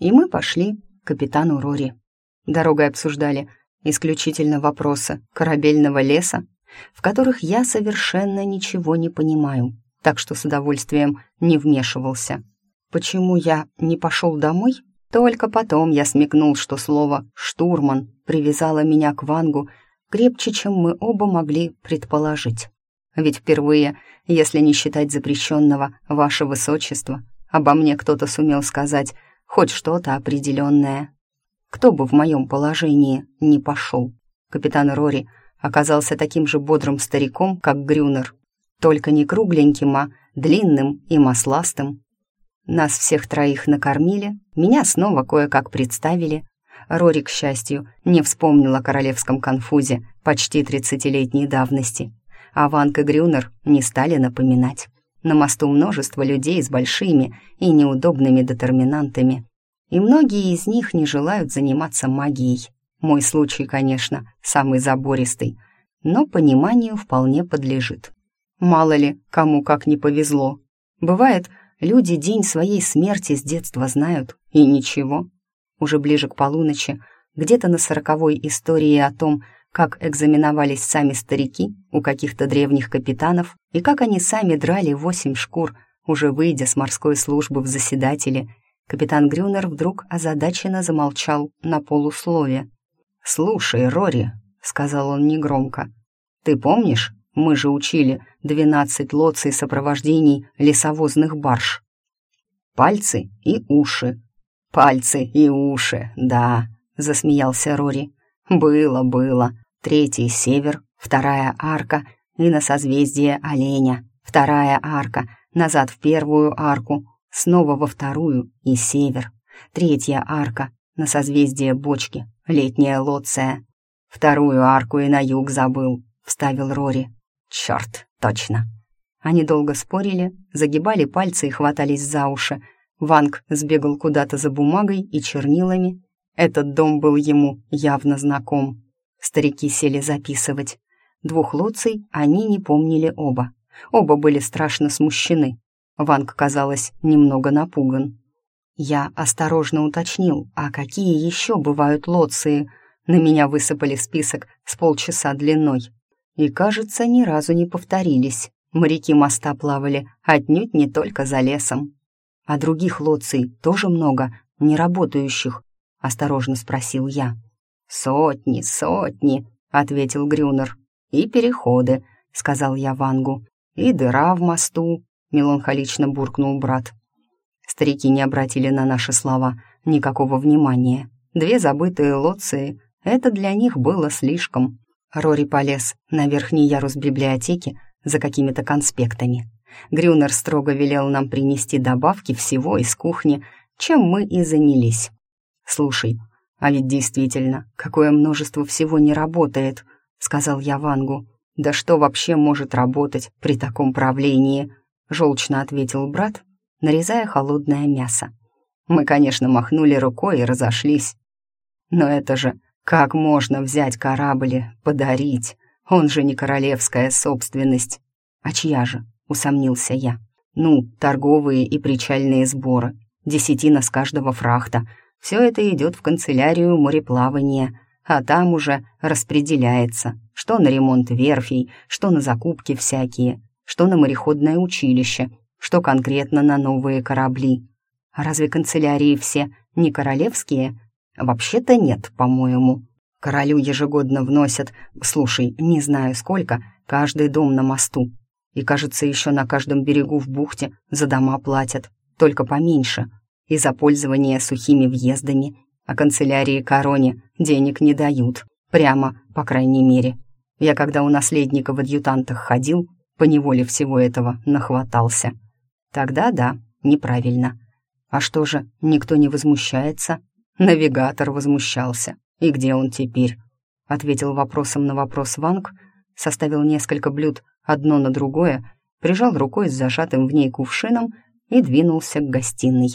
И мы пошли к капитану Рори. Дорогой обсуждали исключительно вопросы корабельного леса, в которых я совершенно ничего не понимаю, так что с удовольствием не вмешивался. Почему я не пошел домой? Только потом я смекнул, что слово «штурман» привязало меня к Вангу крепче, чем мы оба могли предположить. Ведь впервые, если не считать запрещенного «Ваше Высочество», обо мне кто-то сумел сказать хоть что-то определенное. Кто бы в моем положении не пошел. Капитан Рори оказался таким же бодрым стариком, как Грюнер, только не кругленьким, а длинным и масластым. Нас всех троих накормили, меня снова кое-как представили. Рори, к счастью, не вспомнил о королевском конфузе почти тридцатилетней давности, а Ванк и Грюнер не стали напоминать. На мосту множество людей с большими и неудобными детерминантами, и многие из них не желают заниматься магией. Мой случай, конечно, самый забористый, но пониманию вполне подлежит. Мало ли, кому как не повезло. Бывает, люди день своей смерти с детства знают, и ничего. Уже ближе к полуночи, где-то на сороковой истории о том, как экзаменовались сами старики у каких-то древних капитанов и как они сами драли восемь шкур, уже выйдя с морской службы в заседатели, капитан Грюнер вдруг озадаченно замолчал на полуслове. «Слушай, Рори», — сказал он негромко, — «ты помнишь, мы же учили двенадцать лоций сопровождений лесовозных барж. Пальцы и уши. Пальцы и уши, да, засмеялся Рори. Было, было. Третий север, вторая арка и на созвездие оленя. Вторая арка, назад в первую арку, снова во вторую и север. Третья арка на созвездие бочки, летняя лоция. Вторую арку и на юг забыл, вставил Рори. Черт, точно. Они долго спорили, загибали пальцы и хватались за уши. Ванг сбегал куда-то за бумагой и чернилами. Этот дом был ему явно знаком. Старики сели записывать. Двух Луций они не помнили оба. Оба были страшно смущены. Ванг, казалось, немного напуган. Я осторожно уточнил, а какие еще бывают лоции? На меня высыпали список с полчаса длиной и, кажется, ни разу не повторились. Моряки моста плавали отнюдь не только за лесом. А других лоций тоже много, не работающих, осторожно спросил я. «Сотни, сотни», — ответил Грюнер. «И переходы», — сказал я Вангу. «И дыра в мосту», — меланхолично буркнул брат. Старики не обратили на наши слова никакого внимания. Две забытые лоции — это для них было слишком. Рори полез на верхний ярус библиотеки за какими-то конспектами. Грюнер строго велел нам принести добавки всего из кухни, чем мы и занялись. «Слушай, а ведь действительно, какое множество всего не работает», — сказал я Вангу. «Да что вообще может работать при таком правлении?» — желчно ответил брат, нарезая холодное мясо. Мы, конечно, махнули рукой и разошлись. Но это же как можно взять корабль, подарить? Он же не королевская собственность. А чья же? Усомнился я. Ну, торговые и причальные сборы. Десятина с каждого фрахта. Все это идет в канцелярию мореплавания, а там уже распределяется, что на ремонт верфей, что на закупки всякие, что на мореходное училище, что конкретно на новые корабли. А разве канцелярии все не королевские? Вообще-то нет, по-моему. Королю ежегодно вносят, слушай, не знаю сколько, каждый дом на мосту. И, кажется, еще на каждом берегу в бухте за дома платят, только поменьше. И за пользование сухими въездами. А канцелярии короне денег не дают. Прямо, по крайней мере. Я когда у наследника в адъютантах ходил, поневоле всего этого нахватался. Тогда да, неправильно. А что же, никто не возмущается? Навигатор возмущался. «И где он теперь?» Ответил вопросом на вопрос Ванг, составил несколько блюд одно на другое, прижал рукой с зажатым в ней кувшином и двинулся к гостиной.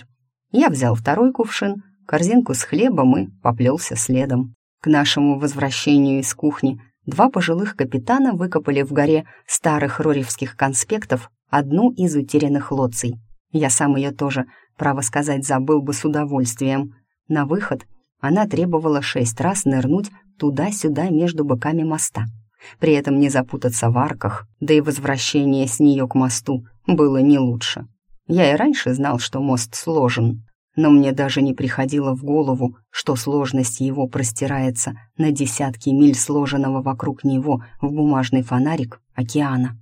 Я взял второй кувшин, корзинку с хлебом и поплелся следом. К нашему возвращению из кухни два пожилых капитана выкопали в горе старых роревских конспектов одну из утерянных лоций. Я сам ее тоже, право сказать, забыл бы с удовольствием. На выход она требовала шесть раз нырнуть туда-сюда между боками моста. При этом не запутаться в арках, да и возвращение с нее к мосту было не лучше. Я и раньше знал, что мост сложен, но мне даже не приходило в голову, что сложность его простирается на десятки миль сложенного вокруг него в бумажный фонарик океана.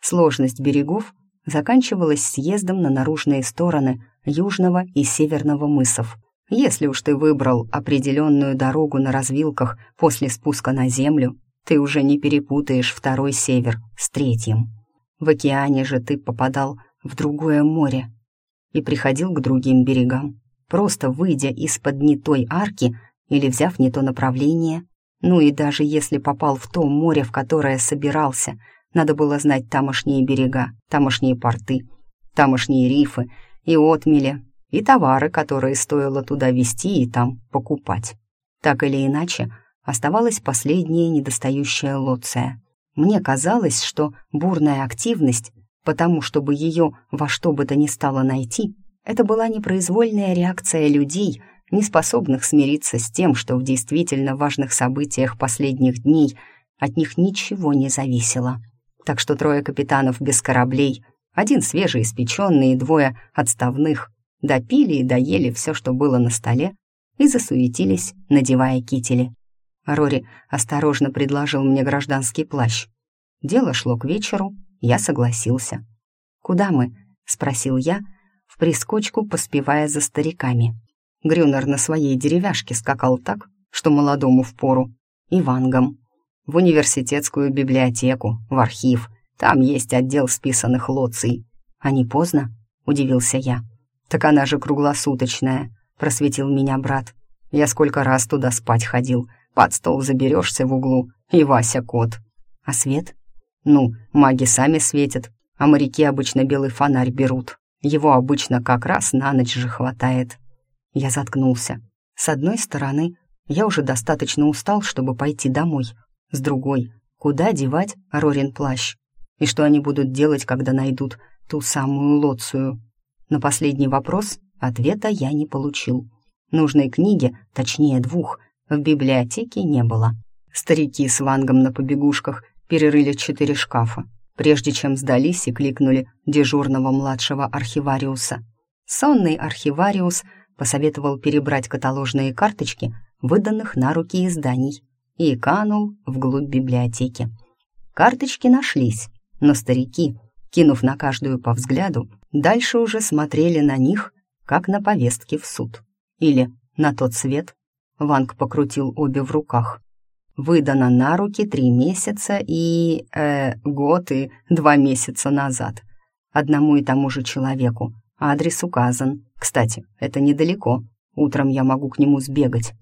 Сложность берегов заканчивалась съездом на наружные стороны южного и северного мысов. Если уж ты выбрал определенную дорогу на развилках после спуска на землю, ты уже не перепутаешь второй север с третьим. В океане же ты попадал в другое море и приходил к другим берегам, просто выйдя из-под не той арки или взяв не то направление. Ну и даже если попал в то море, в которое собирался — надо было знать тамошние берега, тамошние порты, тамошние рифы и отмели, и товары, которые стоило туда везти и там покупать. Так или иначе, оставалась последняя недостающая лоция. Мне казалось, что бурная активность, потому чтобы ее во что бы то ни стало найти, это была непроизвольная реакция людей, не способных смириться с тем, что в действительно важных событиях последних дней от них ничего не зависело так что трое капитанов без кораблей, один свежеиспеченный и двое отставных, допили и доели все, что было на столе, и засуетились, надевая кители. Рори осторожно предложил мне гражданский плащ. Дело шло к вечеру, я согласился. «Куда мы?» — спросил я, в прискочку поспевая за стариками. Грюнер на своей деревяшке скакал так, что молодому впору, и вангом в университетскую библиотеку, в архив. Там есть отдел списанных лоций. А не поздно?» — удивился я. «Так она же круглосуточная», — просветил меня брат. «Я сколько раз туда спать ходил. Под стол заберешься в углу, и Вася кот». «А свет?» «Ну, маги сами светят, а моряки обычно белый фонарь берут. Его обычно как раз на ночь же хватает». Я заткнулся. С одной стороны, я уже достаточно устал, чтобы пойти домой, с другой, куда девать Рорин плащ? И что они будут делать, когда найдут ту самую Лоцию? На последний вопрос ответа я не получил. Нужной книги, точнее двух, в библиотеке не было. Старики с вангом на побегушках перерыли четыре шкафа, прежде чем сдались и кликнули дежурного младшего архивариуса. Сонный архивариус посоветовал перебрать каталожные карточки выданных на руки изданий и канул вглубь библиотеки. Карточки нашлись, но старики, кинув на каждую по взгляду, дальше уже смотрели на них, как на повестки в суд. Или на тот свет. Ванг покрутил обе в руках. Выдано на руки три месяца и... Э, год и два месяца назад. Одному и тому же человеку. Адрес указан. Кстати, это недалеко. Утром я могу к нему сбегать.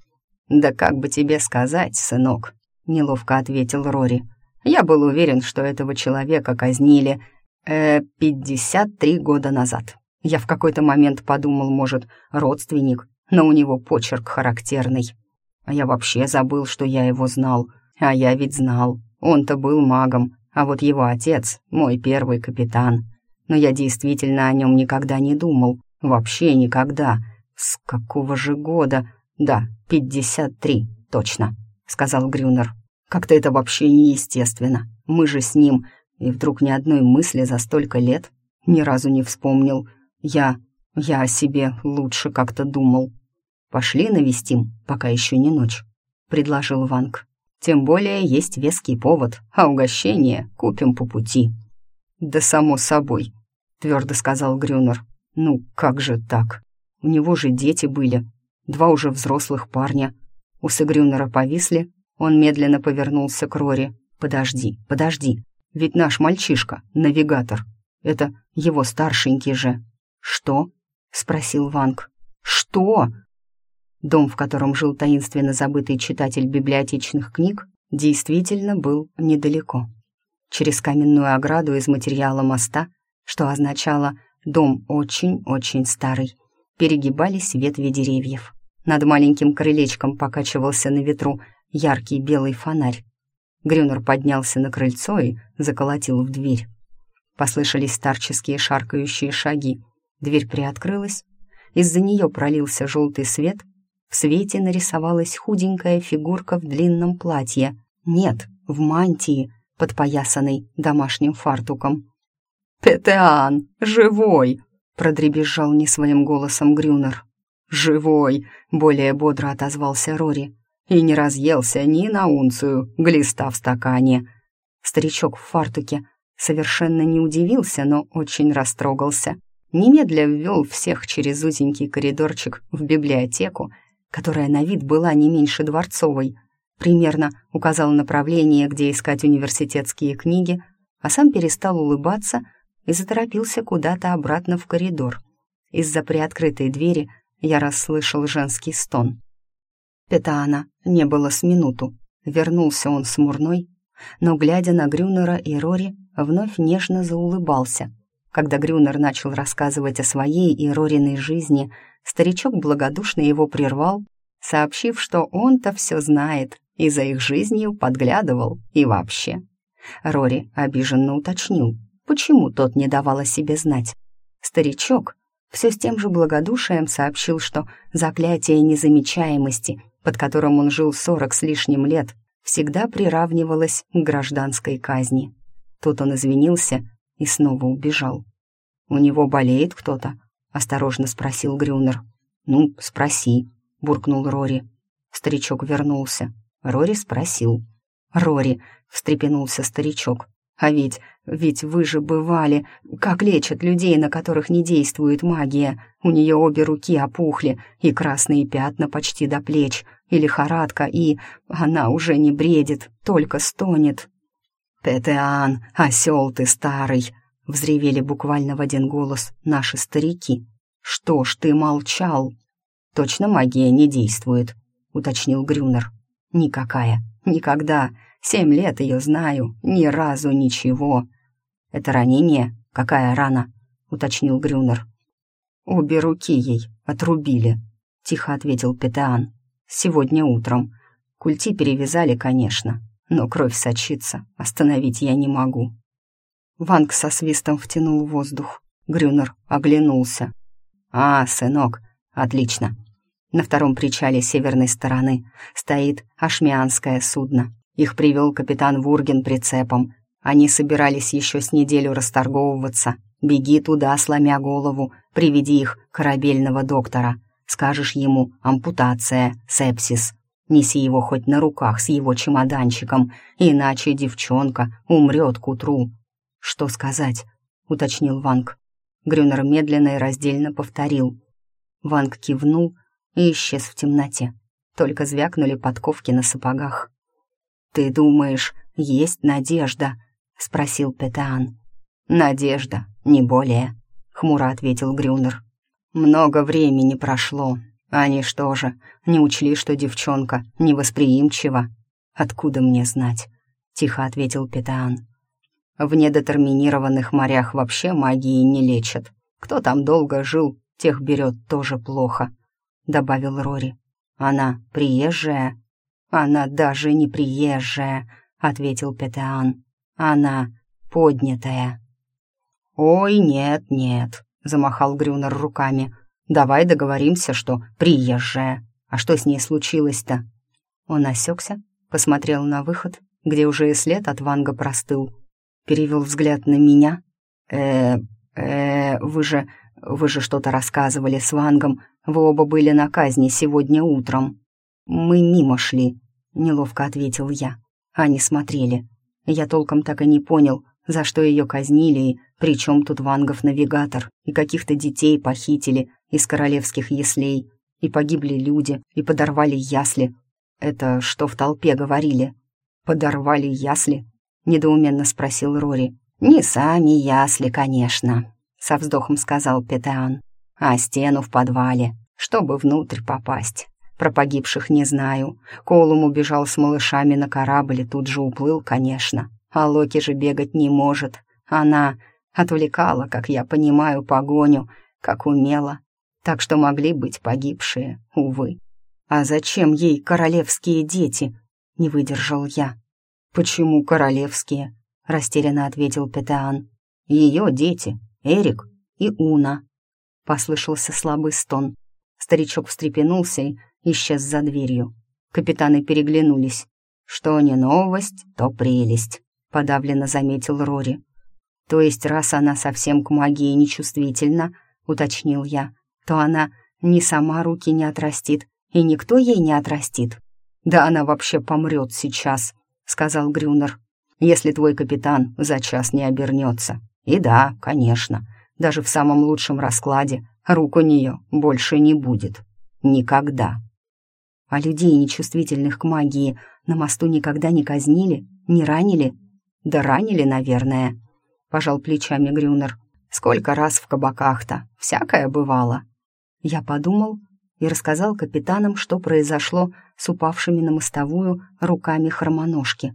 «Да как бы тебе сказать, сынок?» — неловко ответил Рори. «Я был уверен, что этого человека казнили э, 53 года назад. Я в какой-то момент подумал, может, родственник, но у него почерк характерный. А я вообще забыл, что я его знал. А я ведь знал. Он-то был магом, а вот его отец — мой первый капитан. Но я действительно о нем никогда не думал. Вообще никогда. С какого же года? Да, пятьдесят три, точно», — сказал Грюнер. «Как-то это вообще неестественно. Мы же с ним, и вдруг ни одной мысли за столько лет ни разу не вспомнил. Я... я о себе лучше как-то думал. Пошли навестим, пока еще не ночь», — предложил Ванг. «Тем более есть веский повод, а угощение купим по пути». «Да само собой», — твердо сказал Грюнер. «Ну, как же так? У него же дети были, два уже взрослых парня. Усы Грюнера повисли, он медленно повернулся к Рори. «Подожди, подожди, ведь наш мальчишка — навигатор. Это его старшенький же». «Что?» — спросил Ванг. «Что?» Дом, в котором жил таинственно забытый читатель библиотечных книг, действительно был недалеко. Через каменную ограду из материала моста, что означало «дом очень-очень старый», перегибались ветви деревьев. Над маленьким крылечком покачивался на ветру яркий белый фонарь. Грюнер поднялся на крыльцо и заколотил в дверь. Послышались старческие шаркающие шаги. Дверь приоткрылась, из-за нее пролился желтый свет, в свете нарисовалась худенькая фигурка в длинном платье. Нет, в мантии, подпоясанной домашним фартуком. «Петеан, живой!» — продребезжал не своим голосом Грюнер. «Живой!» — более бодро отозвался Рори. «И не разъелся ни на унцию глиста в стакане». Старичок в фартуке совершенно не удивился, но очень растрогался. Немедля ввел всех через узенький коридорчик в библиотеку, которая на вид была не меньше дворцовой. Примерно указал направление, где искать университетские книги, а сам перестал улыбаться и заторопился куда-то обратно в коридор. Из-за приоткрытой двери я расслышал женский стон. Петаана не было с минуту. Вернулся он смурной, но, глядя на Грюнера и Рори, вновь нежно заулыбался. Когда Грюнер начал рассказывать о своей и Рориной жизни, старичок благодушно его прервал, сообщив, что он-то все знает и за их жизнью подглядывал и вообще. Рори обиженно уточнил, почему тот не давал о себе знать. Старичок все с тем же благодушием сообщил, что заклятие незамечаемости, под которым он жил сорок с лишним лет, всегда приравнивалось к гражданской казни. Тут он извинился и снова убежал. «У него болеет кто-то?» — осторожно спросил Грюнер. «Ну, спроси», — буркнул Рори. Старичок вернулся. Рори спросил. «Рори», — встрепенулся старичок, а ведь, ведь вы же бывали, как лечат людей, на которых не действует магия. У нее обе руки опухли, и красные пятна почти до плеч, и лихорадка, и она уже не бредит, только стонет. «Петеан, осел ты старый!» — взревели буквально в один голос наши старики. «Что ж ты молчал?» «Точно магия не действует», — уточнил Грюнер. «Никакая, никогда. Семь лет ее знаю, ни разу ничего. Это ранение? Какая рана? Уточнил Грюнер. Обе руки ей отрубили, тихо ответил Петеан. Сегодня утром. Культи перевязали, конечно, но кровь сочится, остановить я не могу. Ванг со свистом втянул воздух. Грюнер оглянулся. «А, сынок, отлично. На втором причале северной стороны стоит ашмианское судно. Их привел капитан Вурген прицепом. Они собирались еще с неделю расторговываться. Беги туда, сломя голову, приведи их корабельного доктора. Скажешь ему «ампутация», «сепсис». Неси его хоть на руках с его чемоданчиком, иначе девчонка умрет к утру. «Что сказать?» — уточнил Ванг. Грюнер медленно и раздельно повторил. Ванг кивнул и исчез в темноте. Только звякнули подковки на сапогах. «Ты думаешь, есть надежда?» — спросил Петаан. «Надежда, не более», — хмуро ответил Грюнер. «Много времени прошло. Они что же, не учли, что девчонка невосприимчива?» «Откуда мне знать?» — тихо ответил Петаан. «В недетерминированных морях вообще магии не лечат. Кто там долго жил, тех берет тоже плохо», — добавил Рори. «Она приезжая?» «Она даже не приезжая», — ответил Петеан. «Она поднятая». «Ой, нет, нет», — замахал Грюнер руками. «Давай договоримся, что приезжая. А что с ней случилось-то?» Он осекся, посмотрел на выход, где уже и след от Ванга простыл. Перевел взгляд на меня. э э вы же... вы же что-то рассказывали с Вангом. Вы оба были на казни сегодня утром. Мы мимо шли. Неловко ответил я. Они смотрели. Я толком так и не понял, за что ее казнили и при чем тут Вангов навигатор, и каких-то детей похитили из королевских яслей, и погибли люди, и подорвали ясли. Это что в толпе говорили? «Подорвали ясли?» — недоуменно спросил Рори. «Не сами ясли, конечно», — со вздохом сказал Петеан, «а стену в подвале, чтобы внутрь попасть. Про погибших не знаю. Колум убежал с малышами на корабль и тут же уплыл, конечно. А Локи же бегать не может. Она отвлекала, как я понимаю, погоню, как умела. Так что могли быть погибшие, увы. «А зачем ей королевские дети?» — не выдержал я. «Почему королевские?» — растерянно ответил Петеан. «Ее дети, Эрик и Уна». послышался слабый стон. Старичок встрепенулся и исчез за дверью. Капитаны переглянулись. «Что не новость, то прелесть», — подавленно заметил Рори. «То есть, раз она совсем к магии нечувствительна», — уточнил я, «то она ни сама руки не отрастит, и никто ей не отрастит». «Да она вообще помрет сейчас», — сказал Грюнер, «если твой капитан за час не обернется. И да, конечно, даже в самом лучшем раскладе рук у нее больше не будет. Никогда». А людей, нечувствительных к магии, на мосту никогда не казнили, не ранили? Да ранили, наверное, пожал плечами Грюнер. Сколько раз в кабаках-то, всякое бывало. Я подумал и рассказал капитанам, что произошло с упавшими на мостовую руками хромоножки.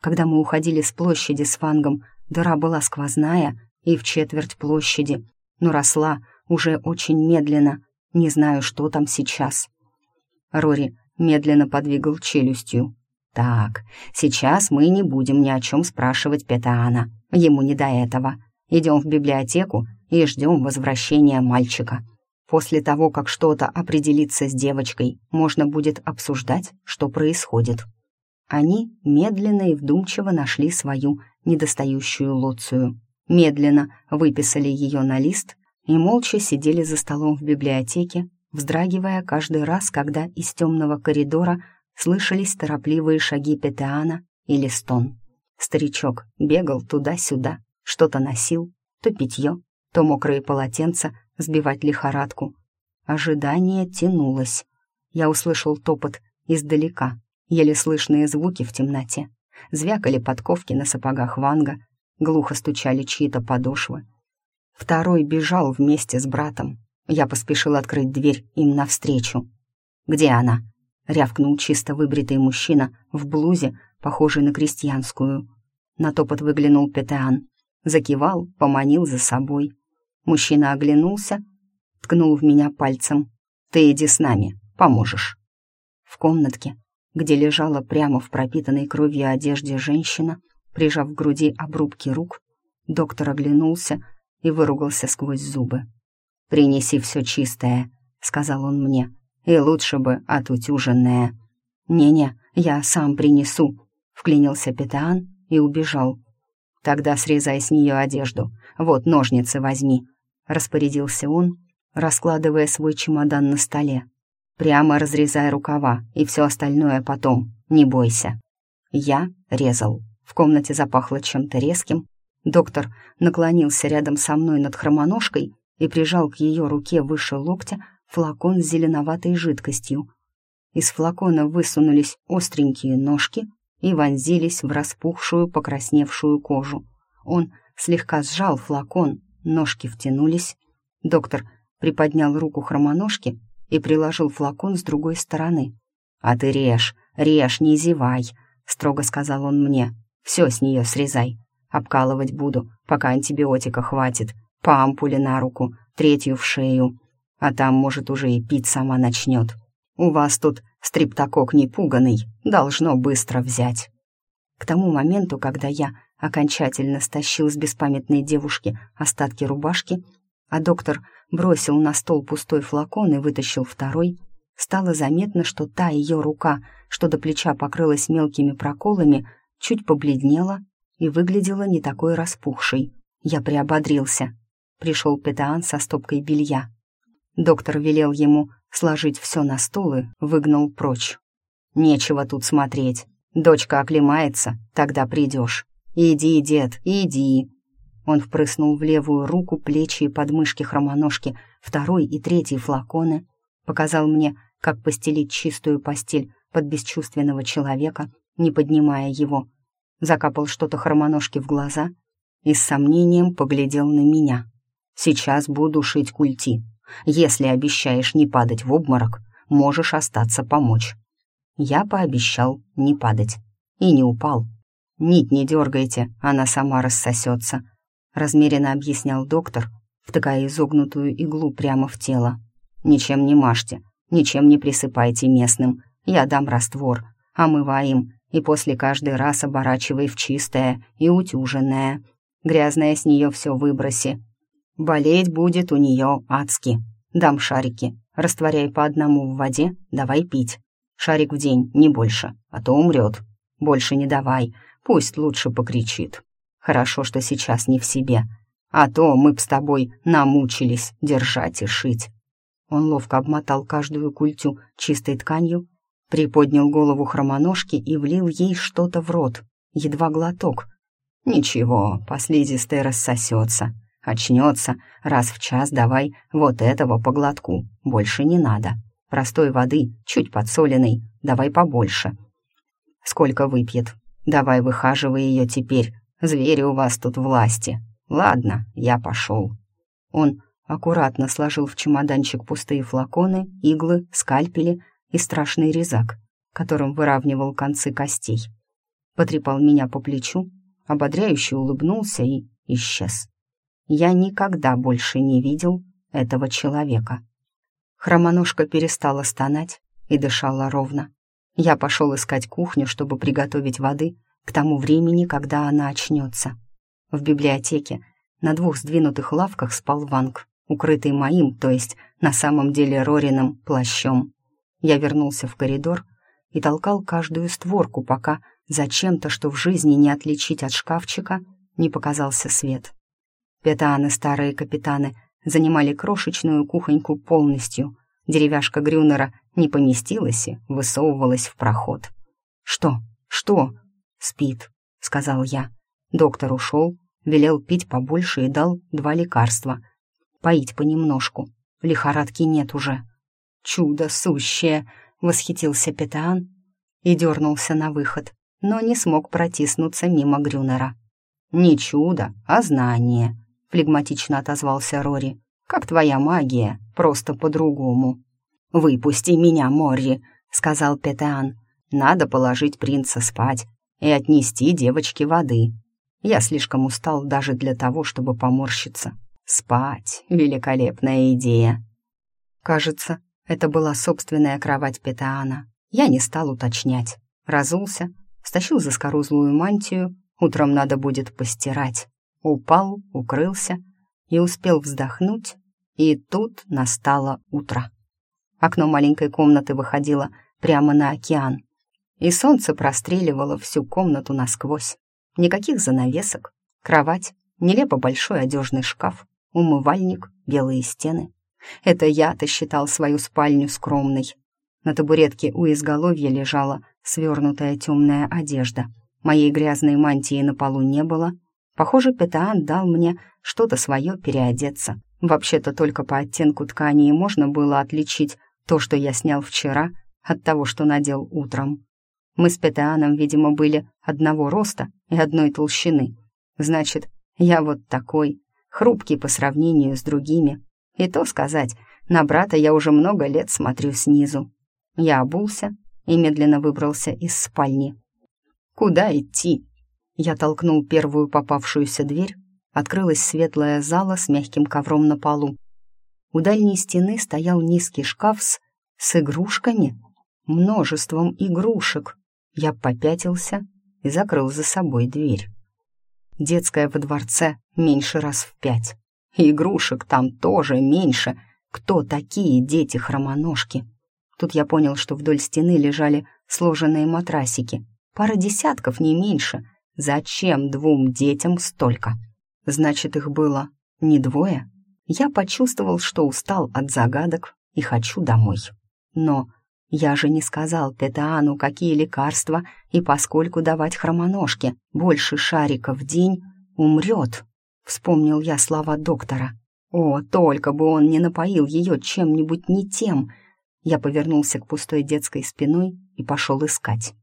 Когда мы уходили с площади с фангом, дыра была сквозная и в четверть площади, но росла уже очень медленно, не знаю, что там сейчас. Рори медленно подвигал челюстью. «Так, сейчас мы не будем ни о чем спрашивать Петаана. Ему не до этого. Идем в библиотеку и ждем возвращения мальчика. После того, как что-то определится с девочкой, можно будет обсуждать, что происходит». Они медленно и вдумчиво нашли свою недостающую лоцию. Медленно выписали ее на лист и молча сидели за столом в библиотеке, вздрагивая каждый раз, когда из темного коридора слышались торопливые шаги Петеана или стон. Старичок бегал туда-сюда, что-то носил, то питье, то мокрые полотенца, сбивать лихорадку. Ожидание тянулось. Я услышал топот издалека, еле слышные звуки в темноте. Звякали подковки на сапогах Ванга, глухо стучали чьи-то подошвы. Второй бежал вместе с братом, я поспешил открыть дверь им навстречу. «Где она?» — рявкнул чисто выбритый мужчина в блузе, похожей на крестьянскую. На топот выглянул Петеан. Закивал, поманил за собой. Мужчина оглянулся, ткнул в меня пальцем. «Ты иди с нами, поможешь». В комнатке, где лежала прямо в пропитанной кровью одежде женщина, прижав к груди обрубки рук, доктор оглянулся и выругался сквозь зубы. «Принеси все чистое», — сказал он мне, — «и лучше бы отутюженное». «Не-не, я сам принесу», — вклинился Петаан и убежал. «Тогда срезай с нее одежду. Вот ножницы возьми», — распорядился он, раскладывая свой чемодан на столе. «Прямо разрезай рукава, и все остальное потом, не бойся». Я резал. В комнате запахло чем-то резким. Доктор наклонился рядом со мной над хромоножкой и прижал к ее руке выше локтя флакон с зеленоватой жидкостью. Из флакона высунулись остренькие ножки и вонзились в распухшую, покрасневшую кожу. Он слегка сжал флакон, ножки втянулись. Доктор приподнял руку хромоножки и приложил флакон с другой стороны. «А ты режь, режь, не зевай», — строго сказал он мне. «Все с нее срезай. Обкалывать буду, пока антибиотика хватит по ампуле на руку, третью в шею. А там, может, уже и пить сама начнет. У вас тут стриптокок непуганный, должно быстро взять. К тому моменту, когда я окончательно стащил с беспамятной девушки остатки рубашки, а доктор бросил на стол пустой флакон и вытащил второй, стало заметно, что та ее рука, что до плеча покрылась мелкими проколами, чуть побледнела и выглядела не такой распухшей. Я приободрился пришел Петаан со стопкой белья. Доктор велел ему сложить все на стол и выгнал прочь. «Нечего тут смотреть. Дочка оклемается, тогда придешь. Иди, дед, иди!» Он впрыснул в левую руку плечи и подмышки хромоножки второй и третий флаконы, показал мне, как постелить чистую постель под бесчувственного человека, не поднимая его, закапал что-то хромоножке в глаза и с сомнением поглядел на меня. Сейчас буду шить культи. Если обещаешь не падать в обморок, можешь остаться помочь». Я пообещал не падать. И не упал. «Нить не дергайте, она сама рассосется», — размеренно объяснял доктор, втыкая изогнутую иглу прямо в тело. «Ничем не мажьте, ничем не присыпайте местным. Я дам раствор, омываем, и после каждый раз оборачивай в чистое и утюженное. Грязное с нее все выброси, Болеть будет у нее адски. Дам шарики, растворяй по одному в воде, давай пить. Шарик в день, не больше, а то умрет. Больше не давай, пусть лучше покричит. Хорошо, что сейчас не в себе, а то мы б с тобой намучились держать и шить». Он ловко обмотал каждую культю чистой тканью, приподнял голову хромоножки и влил ей что-то в рот, едва глоток. «Ничего, послизистая рассосется. Очнется, раз в час давай вот этого по глотку, больше не надо. Простой воды, чуть подсоленной, давай побольше. Сколько выпьет? Давай выхаживай ее теперь, звери у вас тут власти. Ладно, я пошел». Он аккуратно сложил в чемоданчик пустые флаконы, иглы, скальпели и страшный резак, которым выравнивал концы костей. Потрепал меня по плечу, ободряюще улыбнулся и исчез. Я никогда больше не видел этого человека. Хромоножка перестала стонать и дышала ровно. Я пошел искать кухню, чтобы приготовить воды к тому времени, когда она очнется. В библиотеке на двух сдвинутых лавках спал Ванг, укрытый моим, то есть на самом деле Рориным, плащом. Я вернулся в коридор и толкал каждую створку, пока зачем-то, что в жизни не отличить от шкафчика, не показался свет. Петаны, старые капитаны, занимали крошечную кухоньку полностью. Деревяшка Грюнера не поместилась и высовывалась в проход. «Что? Что?» «Спит», — сказал я. Доктор ушел, велел пить побольше и дал два лекарства. Поить понемножку. Лихорадки нет уже. «Чудо сущее!» — восхитился Петаан и дернулся на выход, но не смог протиснуться мимо Грюнера. «Не чудо, а знание», — флегматично отозвался Рори. «Как твоя магия, просто по-другому». «Выпусти меня, Морри», — сказал Петеан. «Надо положить принца спать и отнести девочке воды. Я слишком устал даже для того, чтобы поморщиться. Спать — великолепная идея». Кажется, это была собственная кровать Петеана. Я не стал уточнять. Разулся, стащил заскорузлую мантию, утром надо будет постирать. Упал, укрылся и успел вздохнуть, и тут настало утро. Окно маленькой комнаты выходило прямо на океан, и солнце простреливало всю комнату насквозь. Никаких занавесок, кровать, нелепо большой одежный шкаф, умывальник, белые стены. Это я-то считал свою спальню скромной. На табуретке у изголовья лежала свернутая темная одежда. Моей грязной мантии на полу не было. Похоже, Петаан дал мне что-то свое переодеться. Вообще-то только по оттенку ткани можно было отличить то, что я снял вчера, от того, что надел утром. Мы с Петеаном, видимо, были одного роста и одной толщины. Значит, я вот такой, хрупкий по сравнению с другими. И то сказать, на брата я уже много лет смотрю снизу. Я обулся и медленно выбрался из спальни. «Куда идти?» Я толкнул первую попавшуюся дверь, открылась светлая зала с мягким ковром на полу. У дальней стены стоял низкий шкаф с... с игрушками, множеством игрушек. Я попятился и закрыл за собой дверь. Детская во дворце меньше раз в пять. игрушек там тоже меньше. Кто такие дети-хромоножки? Тут я понял, что вдоль стены лежали сложенные матрасики. Пара десятков, не меньше. Зачем двум детям столько? Значит, их было не двое? я почувствовал, что устал от загадок и хочу домой. Но я же не сказал Петаану, какие лекарства и поскольку давать хромоножке больше шарика в день умрет. Вспомнил я слова доктора. О, только бы он не напоил ее чем-нибудь не тем. Я повернулся к пустой детской спиной и пошел искать.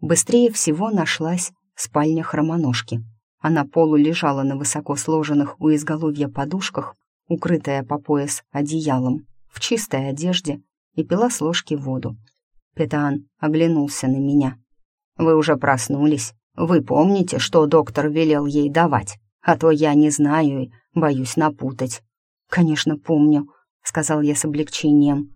Быстрее всего нашлась спальня хромоножки. Она полу лежала на высоко сложенных у изголовья подушках укрытая по пояс одеялом, в чистой одежде, и пила с ложки воду. Петаан оглянулся на меня. «Вы уже проснулись. Вы помните, что доктор велел ей давать? А то я не знаю и боюсь напутать». «Конечно, помню», — сказал я с облегчением.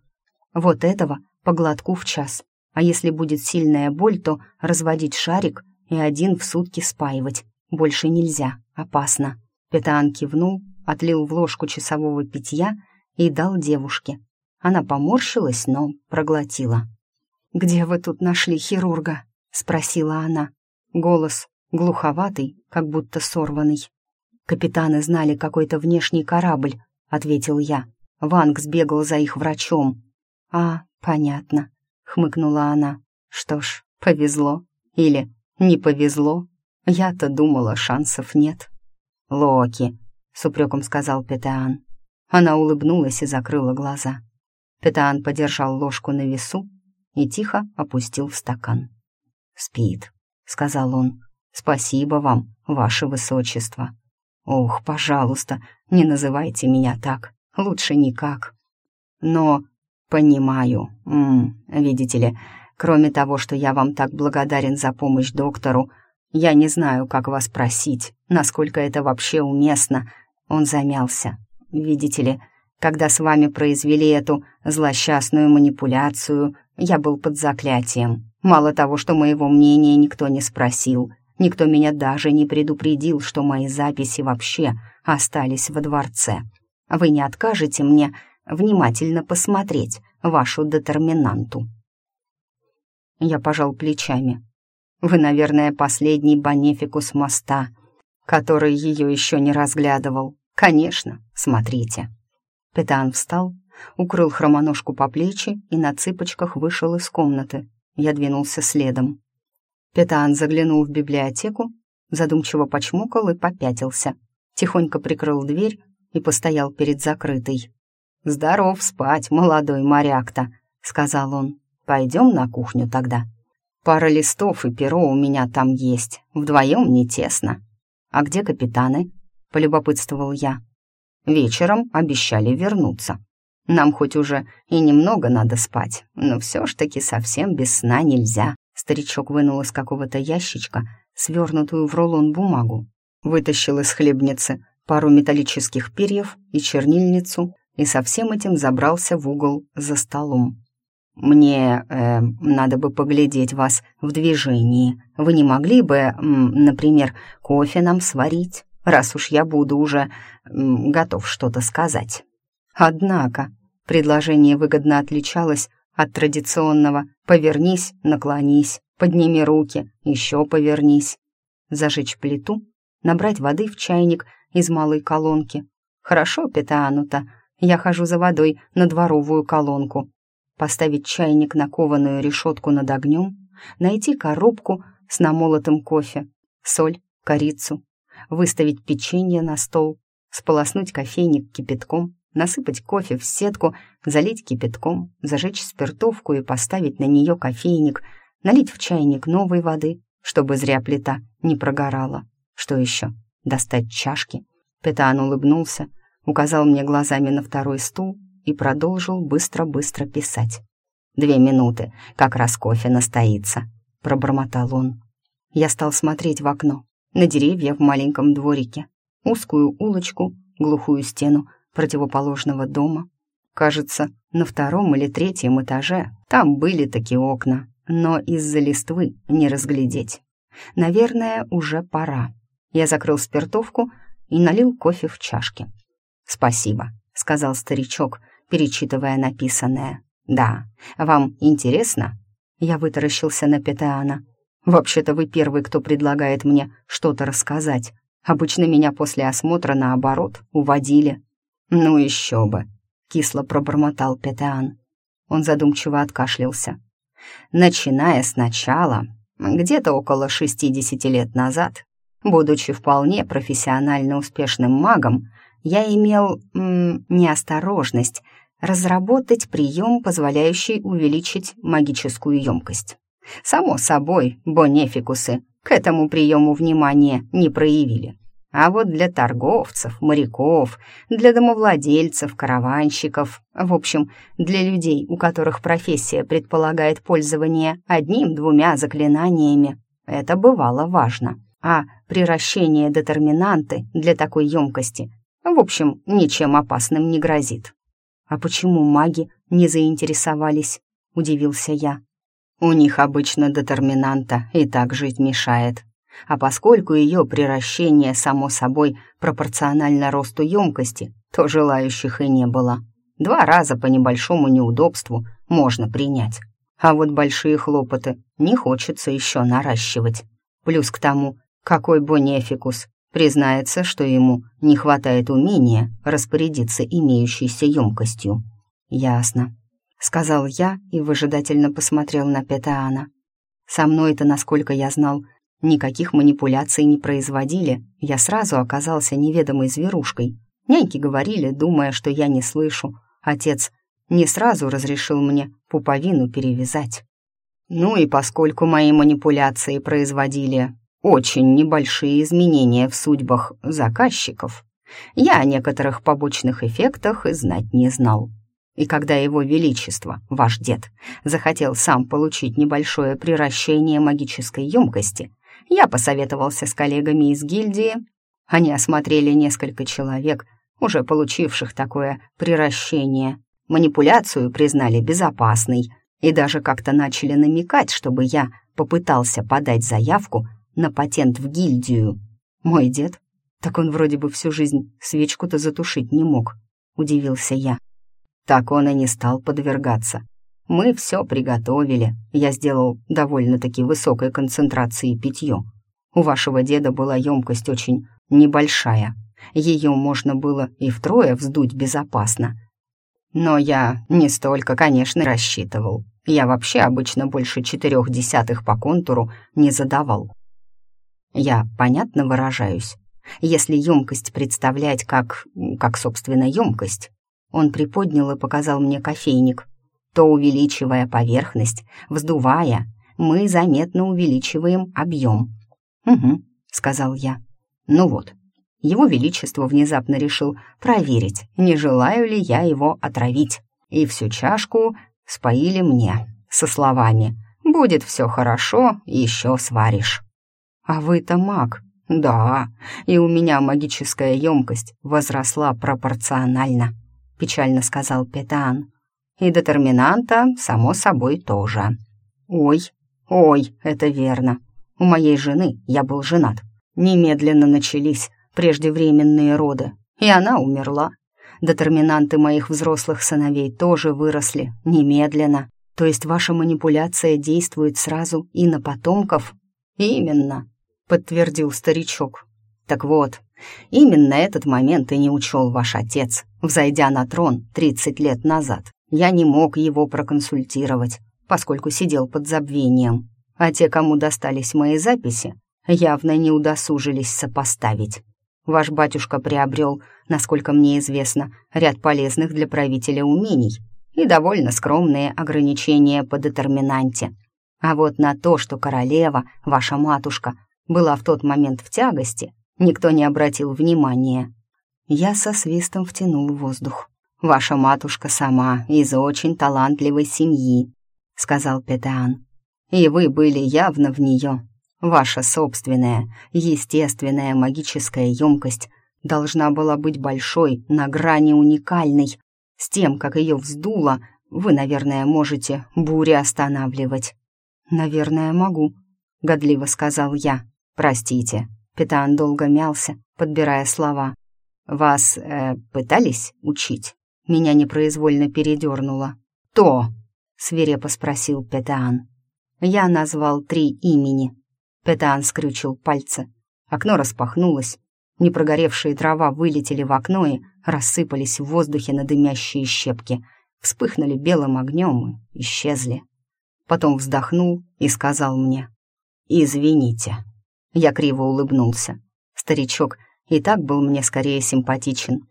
«Вот этого по глотку в час. А если будет сильная боль, то разводить шарик и один в сутки спаивать. Больше нельзя, опасно». Петаан кивнул, отлил в ложку часового питья и дал девушке. Она поморщилась, но проглотила. «Где вы тут нашли хирурга?» — спросила она. Голос глуховатый, как будто сорванный. «Капитаны знали какой-то внешний корабль», — ответил я. Ванг сбегал за их врачом. «А, понятно», — хмыкнула она. «Что ж, повезло. Или не повезло. Я-то думала, шансов нет». «Локи», — с упреком сказал Петеан. Она улыбнулась и закрыла глаза. Петеан подержал ложку на весу и тихо опустил в стакан. «Спит», — сказал он. «Спасибо вам, ваше высочество». «Ох, пожалуйста, не называйте меня так, лучше никак». «Но, понимаю, м -м, видите ли, кроме того, что я вам так благодарен за помощь доктору, я не знаю, как вас просить, насколько это вообще уместно». Он замялся. «Видите ли, когда с вами произвели эту злосчастную манипуляцию, я был под заклятием. Мало того, что моего мнения никто не спросил, никто меня даже не предупредил, что мои записи вообще остались во дворце. Вы не откажете мне внимательно посмотреть вашу детерминанту?» Я пожал плечами. «Вы, наверное, последний бонефикус моста, который ее еще не разглядывал. Конечно, смотрите». Петан встал, укрыл хромоножку по плечи и на цыпочках вышел из комнаты. Я двинулся следом. Петан заглянул в библиотеку, задумчиво почмокал и попятился. Тихонько прикрыл дверь и постоял перед закрытой. «Здоров спать, молодой моряк-то», — сказал он. «Пойдем на кухню тогда. Пара листов и перо у меня там есть, вдвоем не тесно». «А где капитаны?» — полюбопытствовал я. Вечером обещали вернуться. Нам хоть уже и немного надо спать, но все ж таки совсем без сна нельзя. Старичок вынул из какого-то ящичка свернутую в рулон бумагу, вытащил из хлебницы пару металлических перьев и чернильницу и со всем этим забрался в угол за столом. «Мне э, надо бы поглядеть вас в движении. Вы не могли бы, например, кофе нам сварить?» раз уж я буду уже готов что-то сказать. Однако предложение выгодно отличалось от традиционного «повернись, наклонись, подними руки, еще повернись». Зажечь плиту, набрать воды в чайник из малой колонки. Хорошо, Петаану-то, я хожу за водой на дворовую колонку. Поставить чайник на кованую решетку над огнем, найти коробку с намолотым кофе, соль, корицу, выставить печенье на стол, сполоснуть кофейник кипятком, насыпать кофе в сетку, залить кипятком, зажечь спиртовку и поставить на нее кофейник, налить в чайник новой воды, чтобы зря плита не прогорала. Что еще? Достать чашки. Петан улыбнулся, указал мне глазами на второй стул и продолжил быстро-быстро писать. «Две минуты, как раз кофе настоится», — пробормотал он. Я стал смотреть в окно на деревья в маленьком дворике, узкую улочку, глухую стену противоположного дома. Кажется, на втором или третьем этаже там были такие окна, но из-за листвы не разглядеть. Наверное, уже пора. Я закрыл спиртовку и налил кофе в чашки. «Спасибо», — сказал старичок, перечитывая написанное. «Да, вам интересно?» Я вытаращился на Петеана. Вообще-то вы первый, кто предлагает мне что-то рассказать. Обычно меня после осмотра, наоборот, уводили». «Ну еще бы», — кисло пробормотал Петеан. Он задумчиво откашлялся. «Начиная сначала, где-то около 60 лет назад, будучи вполне профессионально успешным магом, я имел м, неосторожность разработать прием, позволяющий увеличить магическую емкость. Само собой, бонефикусы к этому приему внимания не проявили. А вот для торговцев, моряков, для домовладельцев, караванщиков, в общем, для людей, у которых профессия предполагает пользование одним-двумя заклинаниями, это бывало важно. А приращение детерминанты для такой емкости, в общем, ничем опасным не грозит. «А почему маги не заинтересовались?» — удивился я. У них обычно детерминанта и так жить мешает. А поскольку ее приращение, само собой, пропорционально росту емкости, то желающих и не было. Два раза по небольшому неудобству можно принять. А вот большие хлопоты не хочется еще наращивать. Плюс к тому, какой бонефикус признается, что ему не хватает умения распорядиться имеющейся емкостью. «Ясно», — сказал я и выжидательно посмотрел на Петаана. «Со мной-то, насколько я знал, никаких манипуляций не производили, я сразу оказался неведомой зверушкой. Няньки говорили, думая, что я не слышу. Отец не сразу разрешил мне пуповину перевязать. Ну и поскольку мои манипуляции производили очень небольшие изменения в судьбах заказчиков, я о некоторых побочных эффектах и знать не знал. И когда его величество, ваш дед, захотел сам получить небольшое приращение магической емкости, я посоветовался с коллегами из гильдии. Они осмотрели несколько человек, уже получивших такое приращение. Манипуляцию признали безопасной и даже как-то начали намекать, чтобы я попытался подать заявку на патент в гильдию. Мой дед? Так он вроде бы всю жизнь свечку-то затушить не мог, удивился я. Так он и не стал подвергаться. Мы все приготовили. Я сделал довольно-таки высокой концентрации питье. У вашего деда была емкость очень небольшая. Ее можно было и втрое вздуть безопасно. Но я не столько, конечно, рассчитывал. Я вообще обычно больше четырех десятых по контуру не задавал. Я понятно выражаюсь. Если емкость представлять как... как, собственно, емкость, он приподнял и показал мне кофейник, то, увеличивая поверхность, вздувая, мы заметно увеличиваем объем. «Угу», — сказал я. «Ну вот». Его Величество внезапно решил проверить, не желаю ли я его отравить, и всю чашку споили мне со словами «Будет все хорошо, еще сваришь». «А вы-то маг?» «Да, и у меня магическая емкость возросла пропорционально», — печально сказал Петан. «И детерминанта, само собой, тоже». «Ой, ой, это верно. У моей жены, я был женат, немедленно начались преждевременные роды, и она умерла. Детерминанты моих взрослых сыновей тоже выросли немедленно. То есть ваша манипуляция действует сразу и на потомков?» «Именно», подтвердил старичок. Так вот, именно этот момент и не учел ваш отец, взойдя на трон 30 лет назад. Я не мог его проконсультировать, поскольку сидел под забвением, а те, кому достались мои записи, явно не удосужились сопоставить. Ваш батюшка приобрел, насколько мне известно, ряд полезных для правителя умений и довольно скромные ограничения по детерминанте. А вот на то, что королева, ваша матушка, была в тот момент в тягости, никто не обратил внимания. Я со свистом втянул воздух. «Ваша матушка сама из очень талантливой семьи», — сказал Петеан. «И вы были явно в нее. Ваша собственная, естественная магическая емкость должна была быть большой, на грани уникальной. С тем, как ее вздуло, вы, наверное, можете бури останавливать». «Наверное, могу», — годливо сказал я. «Простите». Питан долго мялся, подбирая слова. «Вас э, пытались учить?» Меня непроизвольно передернуло. «То?» — свирепо спросил Петан. Я назвал три имени. Петан скрючил пальцы. Окно распахнулось. Непрогоревшие дрова вылетели в окно и рассыпались в воздухе на дымящие щепки. Вспыхнули белым огнем и исчезли. Потом вздохнул и сказал мне «Извините». Я криво улыбнулся. Старичок и так был мне скорее симпатичен.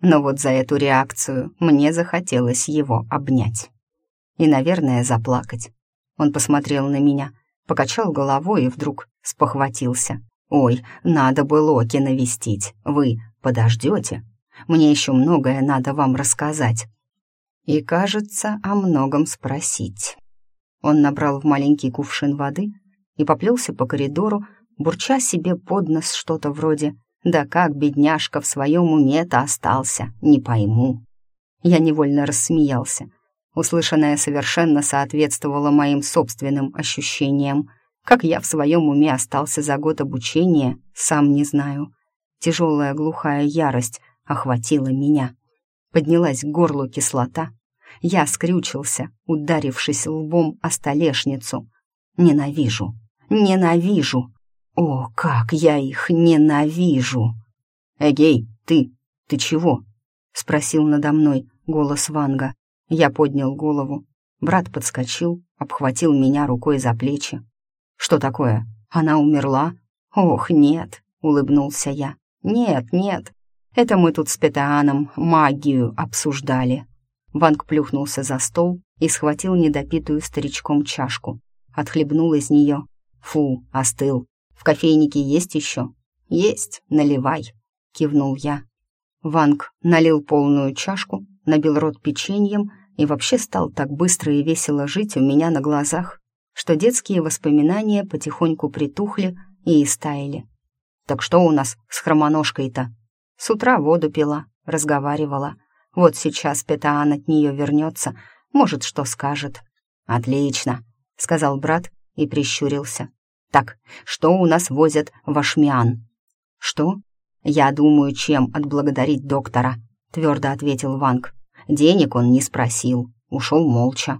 Но вот за эту реакцию мне захотелось его обнять. И, наверное, заплакать. Он посмотрел на меня, покачал головой и вдруг спохватился. «Ой, надо бы Локи навестить. Вы подождете? Мне еще многое надо вам рассказать». И, кажется, о многом спросить. Он набрал в маленький кувшин воды и поплелся по коридору, бурча себе под нос что-то вроде «Да как бедняжка в своем уме-то остался, не пойму». Я невольно рассмеялся. Услышанное совершенно соответствовало моим собственным ощущениям. Как я в своем уме остался за год обучения, сам не знаю. Тяжелая глухая ярость охватила меня. Поднялась к горлу кислота. Я скрючился, ударившись лбом о столешницу. Ненавижу, ненавижу. О, как я их ненавижу! «Эгей, ты, ты чего?» — спросил надо мной голос Ванга. Я поднял голову. Брат подскочил, обхватил меня рукой за плечи. «Что такое? Она умерла?» «Ох, нет!» — улыбнулся я. «Нет, нет, это мы тут с Петааном магию обсуждали». Ванг плюхнулся за стол и схватил недопитую старичком чашку. Отхлебнул из нее. «Фу, остыл. В кофейнике есть еще?» «Есть, наливай», — кивнул я. Ванг налил полную чашку, набил рот печеньем и вообще стал так быстро и весело жить у меня на глазах, что детские воспоминания потихоньку притухли и истаяли. «Так что у нас с хромоножкой-то?» С утра воду пила, разговаривала. Вот сейчас Петаан от нее вернется, может, что скажет. «Отлично», — сказал брат и прищурился. «Так, что у нас возят в Ашмиан?» «Что?» «Я думаю, чем отблагодарить доктора», — твердо ответил Ванг. «Денег он не спросил, ушел молча».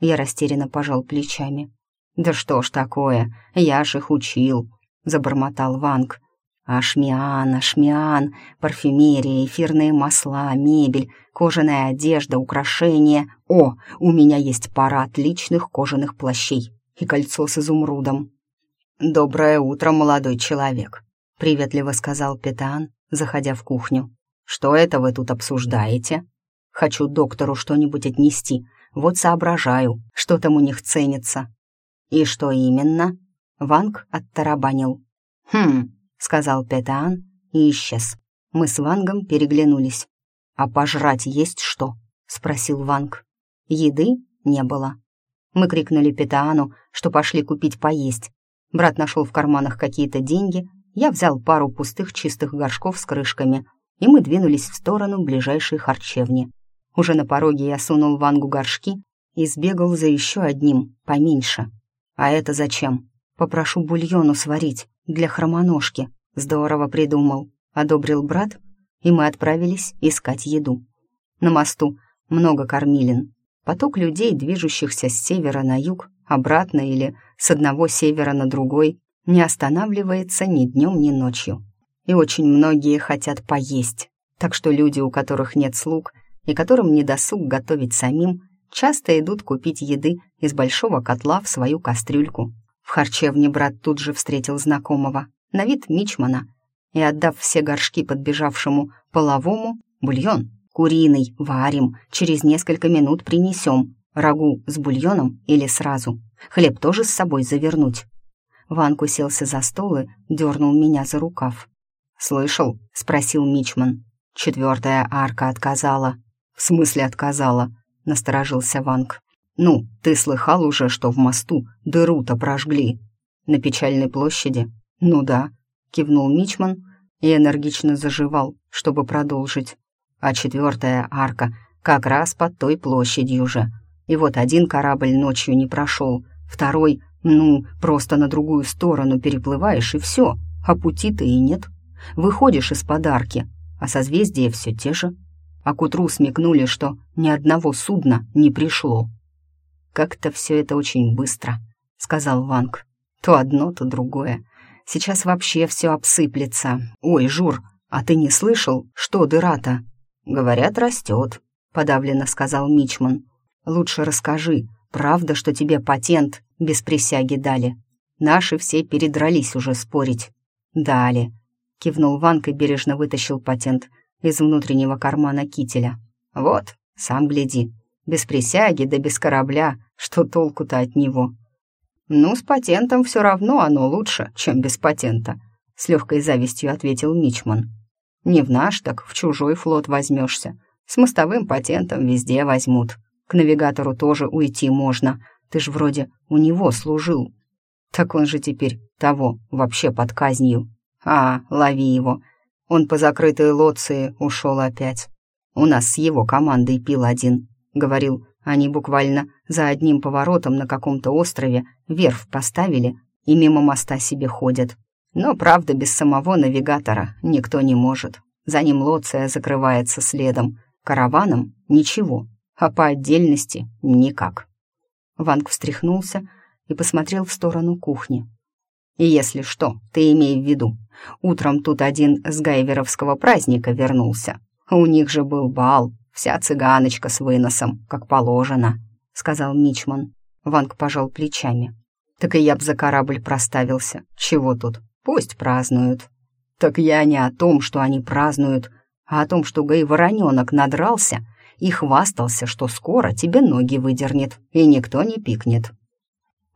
Я растерянно пожал плечами. «Да что ж такое, я ж их учил», — забормотал Ванг. Ашмиан, ашмиан, парфюмерия, эфирные масла, мебель, кожаная одежда, украшения. О, у меня есть пара отличных кожаных плащей и кольцо с изумрудом. «Доброе утро, молодой человек», — приветливо сказал Петан, заходя в кухню. «Что это вы тут обсуждаете?» «Хочу доктору что-нибудь отнести. Вот соображаю, что там у них ценится». «И что именно?» Ванг оттарабанил. «Хм, сказал Петаан и исчез. Мы с Вангом переглянулись. «А пожрать есть что?» — спросил Ванг. Еды не было. Мы крикнули Петаану, что пошли купить поесть. Брат нашел в карманах какие-то деньги, я взял пару пустых чистых горшков с крышками, и мы двинулись в сторону ближайшей харчевни. Уже на пороге я сунул Вангу горшки и сбегал за еще одним, поменьше. «А это зачем?» «Попрошу бульону сварить», для хромоножки. Здорово придумал», — одобрил брат, и мы отправились искать еду. На мосту много кормилин. Поток людей, движущихся с севера на юг, обратно или с одного севера на другой, не останавливается ни днем, ни ночью. И очень многие хотят поесть. Так что люди, у которых нет слуг и которым не досуг готовить самим, часто идут купить еды из большого котла в свою кастрюльку в харчевне брат тут же встретил знакомого, на вид мичмана, и, отдав все горшки подбежавшему половому, бульон, куриный, варим, через несколько минут принесем, рагу с бульоном или сразу, хлеб тоже с собой завернуть. Ванк уселся за стол и дернул меня за рукав. «Слышал?» — спросил Мичман. «Четвертая арка отказала». «В смысле отказала?» — насторожился Ванг. «Ну, ты слыхал уже, что в мосту дыру-то прожгли?» «На печальной площади?» «Ну да», — кивнул Мичман и энергично заживал, чтобы продолжить. «А четвертая арка как раз под той площадью же. И вот один корабль ночью не прошел, второй, ну, просто на другую сторону переплываешь, и все, а пути-то и нет. Выходишь из подарки, а созвездия все те же. А к утру смекнули, что ни одного судна не пришло». «Как-то все это очень быстро», — сказал Ванг. «То одно, то другое. Сейчас вообще все обсыплется. Ой, Жур, а ты не слышал, что дыра-то?» «Говорят, растет», — подавленно сказал Мичман. «Лучше расскажи, правда, что тебе патент без присяги дали? Наши все передрались уже спорить». «Дали», — кивнул Ванг и бережно вытащил патент из внутреннего кармана кителя. «Вот, сам гляди, без присяги да без корабля, что толку-то от него? Ну, с патентом все равно оно лучше, чем без патента, с легкой завистью ответил Мичман. Не в наш, так в чужой флот возьмешься. С мостовым патентом везде возьмут. К навигатору тоже уйти можно. Ты ж вроде у него служил. Так он же теперь того вообще под казнью. А, лови его. Он по закрытой лоции ушел опять. У нас с его командой пил один. Говорил, они буквально за одним поворотом на каком-то острове верфь поставили, и мимо моста себе ходят. Но, правда, без самого навигатора никто не может. За ним Лоция закрывается следом. Караваном — ничего, а по отдельности — никак. Ванг встряхнулся и посмотрел в сторону кухни. И если что, ты имей в виду, утром тут один с гайверовского праздника вернулся. У них же был бал, вся цыганочка с выносом, как положено», — сказал Мичман. Ванг пожал плечами. «Так и я б за корабль проставился. Чего тут? Пусть празднуют». «Так я не о том, что они празднуют, а о том, что Гай-вороненок надрался и хвастался, что скоро тебе ноги выдернет, и никто не пикнет».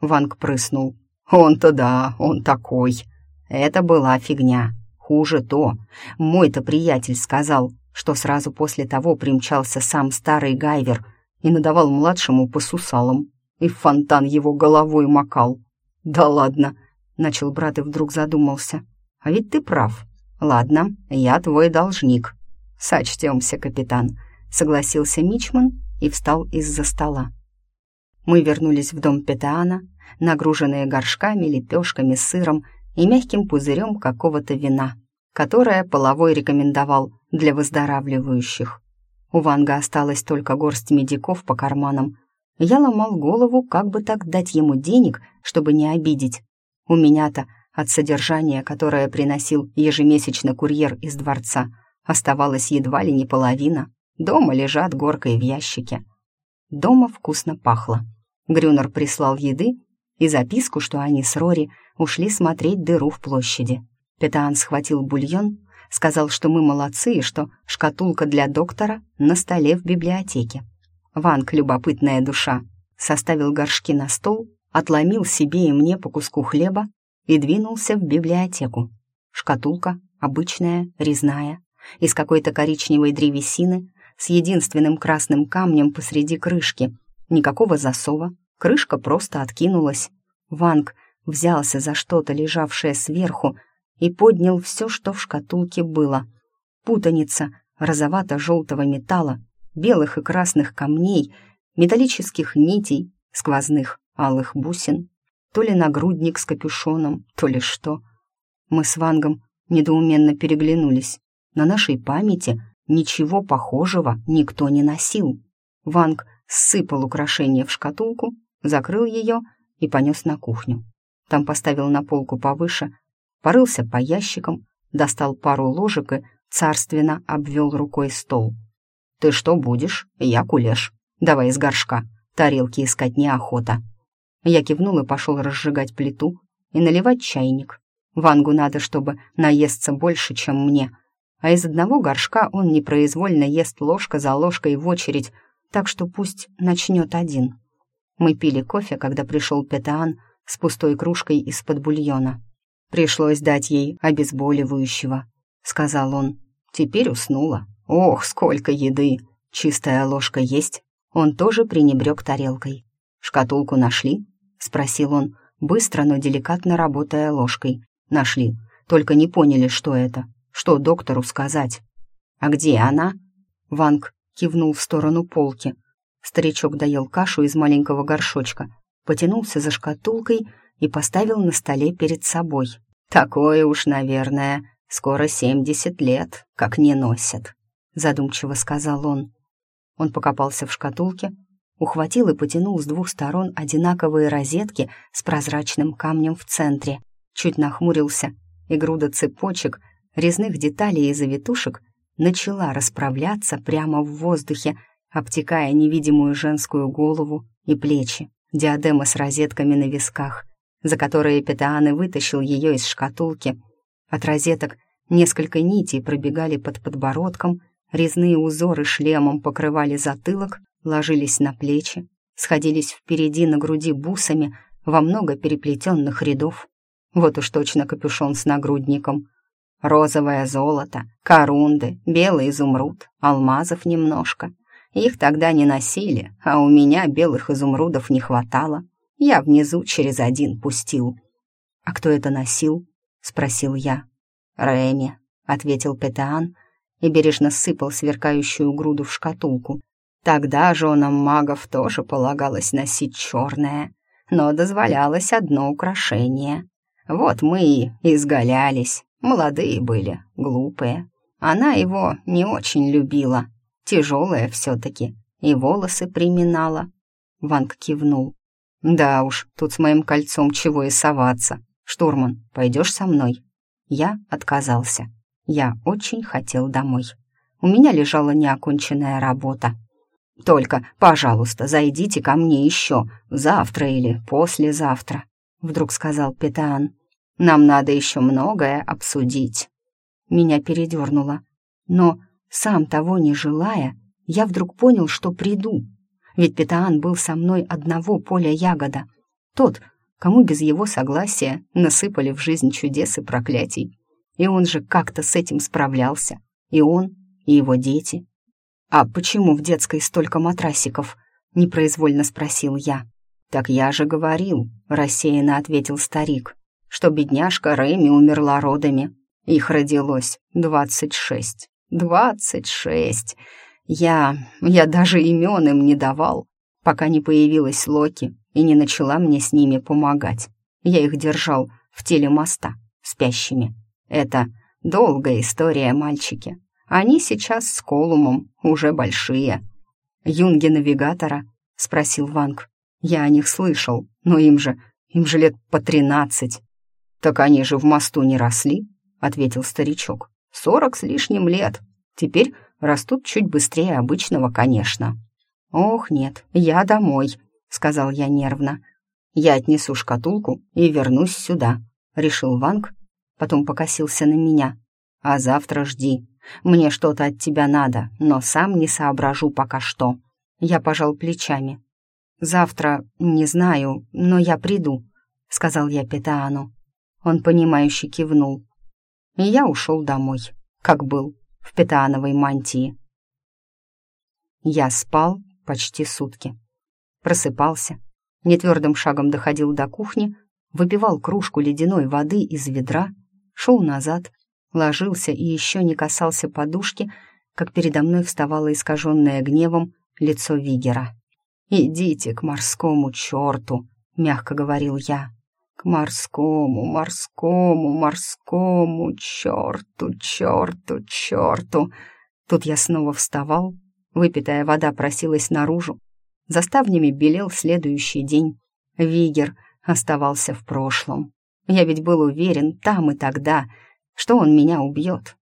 Ванг прыснул. «Он-то да, он такой». Это была фигня. Хуже то. Мой-то приятель сказал, что сразу после того примчался сам старый Гайвер и надавал младшему по сусалам, и в фонтан его головой макал. «Да ладно», — начал брат и вдруг задумался. «А ведь ты прав. Ладно, я твой должник». «Сочтемся, капитан», — согласился Мичман и встал из-за стола. Мы вернулись в дом Петеана, нагруженные горшками, лепешками, сыром и мягким пузырем какого-то вина, которое половой рекомендовал для выздоравливающих. У Ванга осталась только горсть медиков по карманам. Я ломал голову, как бы так дать ему денег, чтобы не обидеть. У меня-то от содержания, которое приносил ежемесячно курьер из дворца, оставалось едва ли не половина. Дома лежат горкой в ящике. Дома вкусно пахло. Грюнер прислал еды и записку, что они с Рори ушли смотреть дыру в площади. Петаан схватил бульон, сказал, что мы молодцы и что шкатулка для доктора на столе в библиотеке. Ванг, любопытная душа, составил горшки на стол, отломил себе и мне по куску хлеба и двинулся в библиотеку. Шкатулка обычная, резная, из какой-то коричневой древесины с единственным красным камнем посреди крышки. Никакого засова, крышка просто откинулась. Ванг взялся за что-то, лежавшее сверху, и поднял все, что в шкатулке было. Путаница розовато-желтого металла, белых и красных камней, металлических нитей, сквозных алых бусин, то ли нагрудник с капюшоном, то ли что. Мы с Вангом недоуменно переглянулись. На нашей памяти ничего похожего никто не носил. Ванг сыпал украшение в шкатулку, закрыл ее и понес на кухню. Там поставил на полку повыше порылся по ящикам, достал пару ложек и царственно обвел рукой стол. «Ты что будешь? Я кулеш. Давай из горшка. Тарелки искать неохота». Я кивнул и пошел разжигать плиту и наливать чайник. Вангу надо, чтобы наесться больше, чем мне. А из одного горшка он непроизвольно ест ложка за ложкой в очередь, так что пусть начнет один. Мы пили кофе, когда пришел Петаан с пустой кружкой из-под бульона. Пришлось дать ей обезболивающего», — сказал он. «Теперь уснула. Ох, сколько еды! Чистая ложка есть?» Он тоже пренебрег тарелкой. «Шкатулку нашли?» — спросил он, быстро, но деликатно работая ложкой. «Нашли. Только не поняли, что это. Что доктору сказать?» «А где она?» Ванг кивнул в сторону полки. Старичок доел кашу из маленького горшочка, потянулся за шкатулкой и поставил на столе перед собой. «Такое уж, наверное, скоро семьдесят лет, как не носят», — задумчиво сказал он. Он покопался в шкатулке, ухватил и потянул с двух сторон одинаковые розетки с прозрачным камнем в центре, чуть нахмурился, и груда цепочек, резных деталей и завитушек начала расправляться прямо в воздухе, обтекая невидимую женскую голову и плечи, диадема с розетками на висках — за которые Петааны вытащил ее из шкатулки. От розеток несколько нитей пробегали под подбородком, резные узоры шлемом покрывали затылок, ложились на плечи, сходились впереди на груди бусами во много переплетенных рядов. Вот уж точно капюшон с нагрудником. Розовое золото, корунды, белый изумруд, алмазов немножко. Их тогда не носили, а у меня белых изумрудов не хватало. Я внизу через один пустил. «А кто это носил?» — спросил я. «Рэми», — ответил Петаан и бережно сыпал сверкающую груду в шкатулку. Тогда женам магов тоже полагалось носить черное. но дозволялось одно украшение. Вот мы и изгалялись, молодые были, глупые. Она его не очень любила, тяжелая все-таки, и волосы приминала. Ванг кивнул. «Да уж, тут с моим кольцом чего и соваться. Штурман, пойдешь со мной?» Я отказался. Я очень хотел домой. У меня лежала неоконченная работа. «Только, пожалуйста, зайдите ко мне еще, завтра или послезавтра», — вдруг сказал Петаан. «Нам надо еще многое обсудить». Меня передернуло. Но, сам того не желая, я вдруг понял, что приду. Ведь Петаан был со мной одного поля ягода. Тот, кому без его согласия насыпали в жизнь чудес и проклятий. И он же как-то с этим справлялся. И он, и его дети. «А почему в детской столько матрасиков?» — непроизвольно спросил я. «Так я же говорил», — рассеянно ответил старик, «что бедняжка Рэми умерла родами. Их родилось двадцать шесть. Двадцать шесть! Я... я даже имен им не давал, пока не появилась Локи и не начала мне с ними помогать. Я их держал в теле моста, спящими. Это долгая история, мальчики. Они сейчас с Колумом, уже большие. «Юнги навигатора?» — спросил Ванг. «Я о них слышал, но им же... им же лет по тринадцать». «Так они же в мосту не росли», — ответил старичок. «Сорок с лишним лет. Теперь растут чуть быстрее обычного, конечно». «Ох, нет, я домой», — сказал я нервно. «Я отнесу шкатулку и вернусь сюда», — решил Ванг, потом покосился на меня. «А завтра жди. Мне что-то от тебя надо, но сам не соображу пока что». Я пожал плечами. «Завтра, не знаю, но я приду», — сказал я Петаану. Он, понимающе кивнул. И я ушел домой, как был, в петаановой мантии. Я спал почти сутки. Просыпался, нетвердым шагом доходил до кухни, выпивал кружку ледяной воды из ведра, шел назад, ложился и еще не касался подушки, как передо мной вставало искаженное гневом лицо Вигера. «Идите к морскому черту», — мягко говорил я. «К морскому, морскому, морскому черту, черту, черту». Тут я снова вставал, выпитая вода просилась наружу. За ставнями белел следующий день. Вигер оставался в прошлом. Я ведь был уверен там и тогда, что он меня убьет.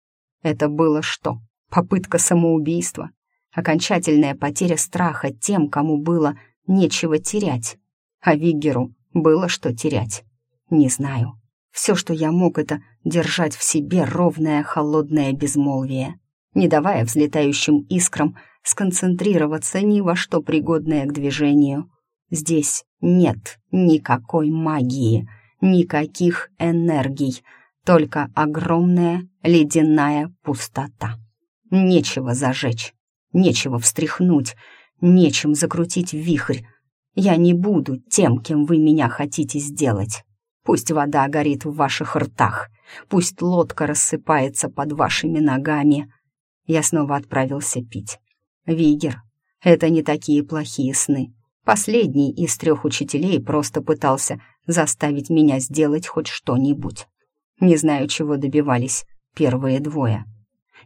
Это было что? Попытка самоубийства? Окончательная потеря страха тем, кому было нечего терять. А Виггеру было что терять. Не знаю. Все, что я мог, это держать в себе ровное холодное безмолвие, не давая взлетающим искрам сконцентрироваться ни во что пригодное к движению. Здесь нет никакой магии, никаких энергий — только огромная ледяная пустота. Нечего зажечь, нечего встряхнуть, нечем закрутить вихрь. Я не буду тем, кем вы меня хотите сделать. Пусть вода горит в ваших ртах, пусть лодка рассыпается под вашими ногами. Я снова отправился пить. Вигер, это не такие плохие сны. Последний из трех учителей просто пытался заставить меня сделать хоть что-нибудь. Не знаю, чего добивались первые двое.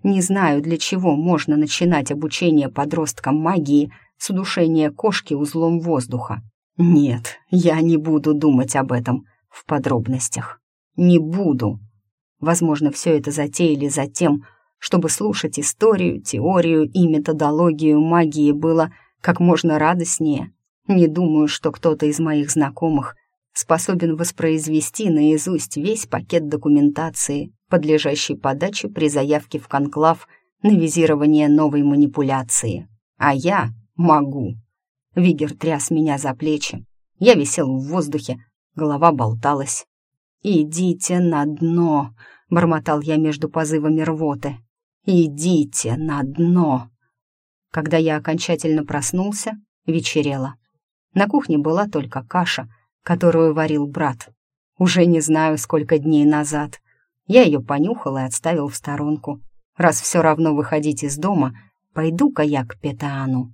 Не знаю, для чего можно начинать обучение подросткам магии с удушения кошки узлом воздуха. Нет, я не буду думать об этом в подробностях. Не буду. Возможно, все это затеяли за тем, чтобы слушать историю, теорию и методологию магии было как можно радостнее. Не думаю, что кто-то из моих знакомых способен воспроизвести наизусть весь пакет документации, подлежащий подаче при заявке в конклав на визирование новой манипуляции. А я могу. Вигер тряс меня за плечи. Я висел в воздухе, голова болталась. «Идите на дно!» — бормотал я между позывами рвоты. «Идите на дно!» Когда я окончательно проснулся, вечерело. На кухне была только каша — которую варил брат. Уже не знаю, сколько дней назад. Я ее понюхал и отставил в сторонку. Раз все равно выходить из дома, пойду-ка я к Петаану.